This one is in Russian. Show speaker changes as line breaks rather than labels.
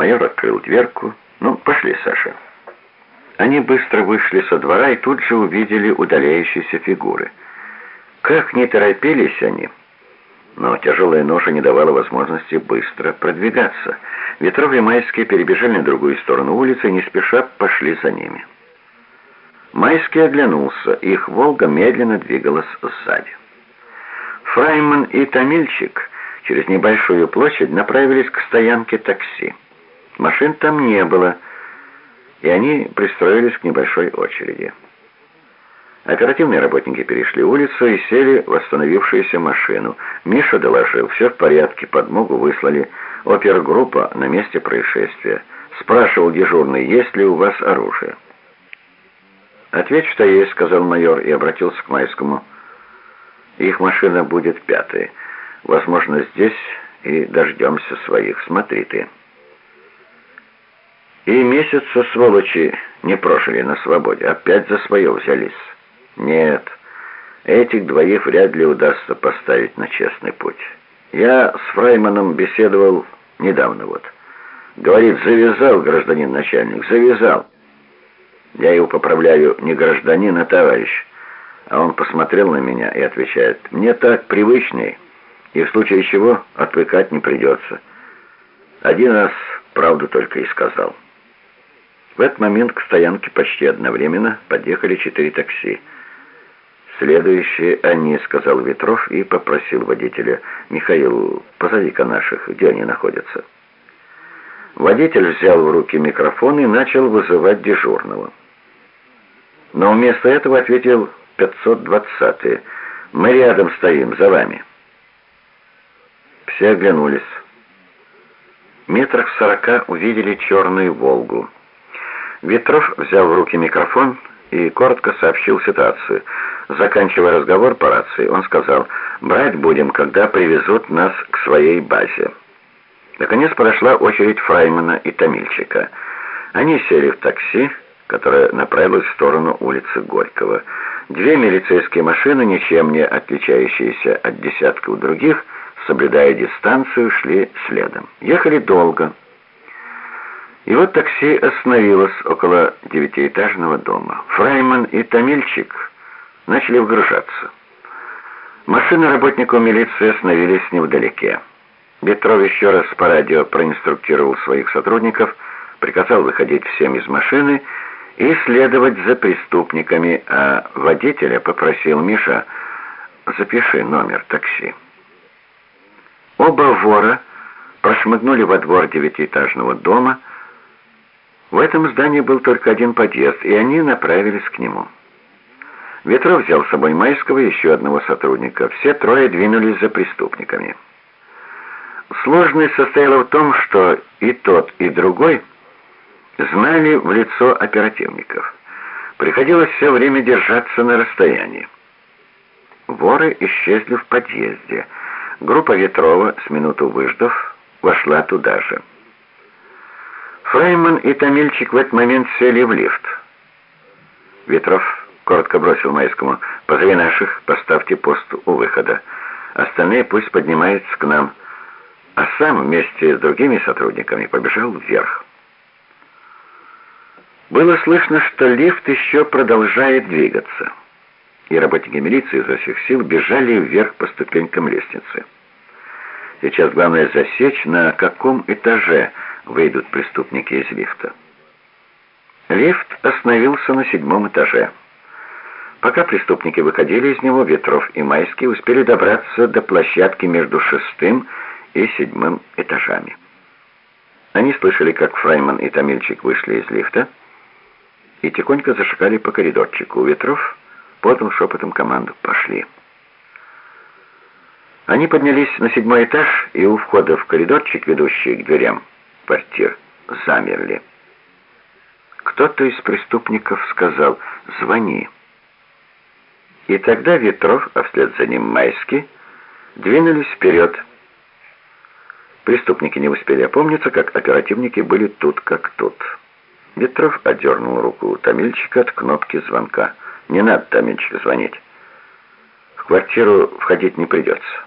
Майор открыл дверку. «Ну, пошли, Саша». Они быстро вышли со двора и тут же увидели удаляющиеся фигуры. Как не торопились они, но тяжелая ноша не давала возможности быстро продвигаться. Ветров и Майские перебежали на другую сторону улицы и не спеша пошли за ними. Майский оглянулся, их «Волга» медленно двигалась сзади. Фрайман и Томильчик через небольшую площадь направились к стоянке такси. Машин там не было, и они пристроились к небольшой очереди. Оперативные работники перешли улицу и сели в остановившуюся машину. Миша доложил, все в порядке, подмогу выслали. Опергруппа на месте происшествия. Спрашивал дежурный, есть ли у вас оружие. «Ответь, что есть», — сказал майор и обратился к Майскому. «Их машина будет пятой. Возможно, здесь и дождемся своих. Смотри ты». И месяца сволочи не прожили на свободе, опять за свое взялись. Нет, этих двоих вряд ли удастся поставить на честный путь. Я с Фрайманом беседовал недавно вот. Говорит, завязал гражданин начальник, завязал. Я его поправляю не гражданин, а товарищ. А он посмотрел на меня и отвечает, мне так привычней, и в случае чего отвыкать не придется. Один раз правду только и сказал. В этот момент к стоянке почти одновременно подъехали четыре такси. «Следующие они», — сказал Ветров и попросил водителя. «Михаил, позови-ка наших, где они находятся». Водитель взял в руки микрофон и начал вызывать дежурного. Но вместо этого ответил 520-й. «Мы рядом стоим, за вами». Все оглянулись. Метрах сорока увидели черную «Волгу». Ветров взял в руки микрофон и коротко сообщил ситуацию. Заканчивая разговор по рации, он сказал, «Брать будем, когда привезут нас к своей базе». Наконец подошла очередь Фраймана и Томильчика. Они сели в такси, которое направилось в сторону улицы Горького. Две милицейские машины, ничем не отличающиеся от десятков других, соблюдая дистанцию, шли следом. Ехали долго. И вот такси остановилось около девятиэтажного дома. Фрайман и Томильчик начали вгружаться. Машины работников милиции остановились невдалеке. Петров еще раз по радио проинструктировал своих сотрудников, приказал выходить всем из машины и следовать за преступниками, а водителя попросил Миша «Запиши номер такси». Оба вора прошмыгнули во двор девятиэтажного дома, в этом здании был только один подъезд, и они направились к нему. Ветров взял с собой Майского и еще одного сотрудника. Все трое двинулись за преступниками. Сложность состояла в том, что и тот, и другой знали в лицо оперативников. Приходилось все время держаться на расстоянии. Воры исчезли в подъезде. Группа Ветрова, с минуту выждав, вошла туда же. Фрейман и Томильчик в этот момент сели в лифт. Ветров коротко бросил Майскому, «Позови наших, поставьте пост у выхода. Остальные пусть поднимаются к нам». А сам вместе с другими сотрудниками побежал вверх. Было слышно, что лифт еще продолжает двигаться, и работники милиции изо всех сил бежали вверх по ступенькам лестницы. Сейчас главное засечь, на каком этаже выйдут преступники из лифта. Лифт остановился на седьмом этаже. Пока преступники выходили из него, Ветров и Майский успели добраться до площадки между шестым и седьмым этажами. Они слышали, как Фрайман и Томильчик вышли из лифта и тихонько зашагали по коридорчику. Ветров подал шепотом команду «Пошли». Они поднялись на седьмой этаж и у входа в коридорчик, ведущий к дверям, квартир замерли. Кто-то из преступников сказал «Звони». И тогда Ветров, а вслед за ним Майский, двинулись вперед. Преступники не успели опомниться, как оперативники были тут как тут. Ветров отдернул руку Томильчика от кнопки звонка. «Не надо, Томильчик, звонить. В квартиру входить не придется».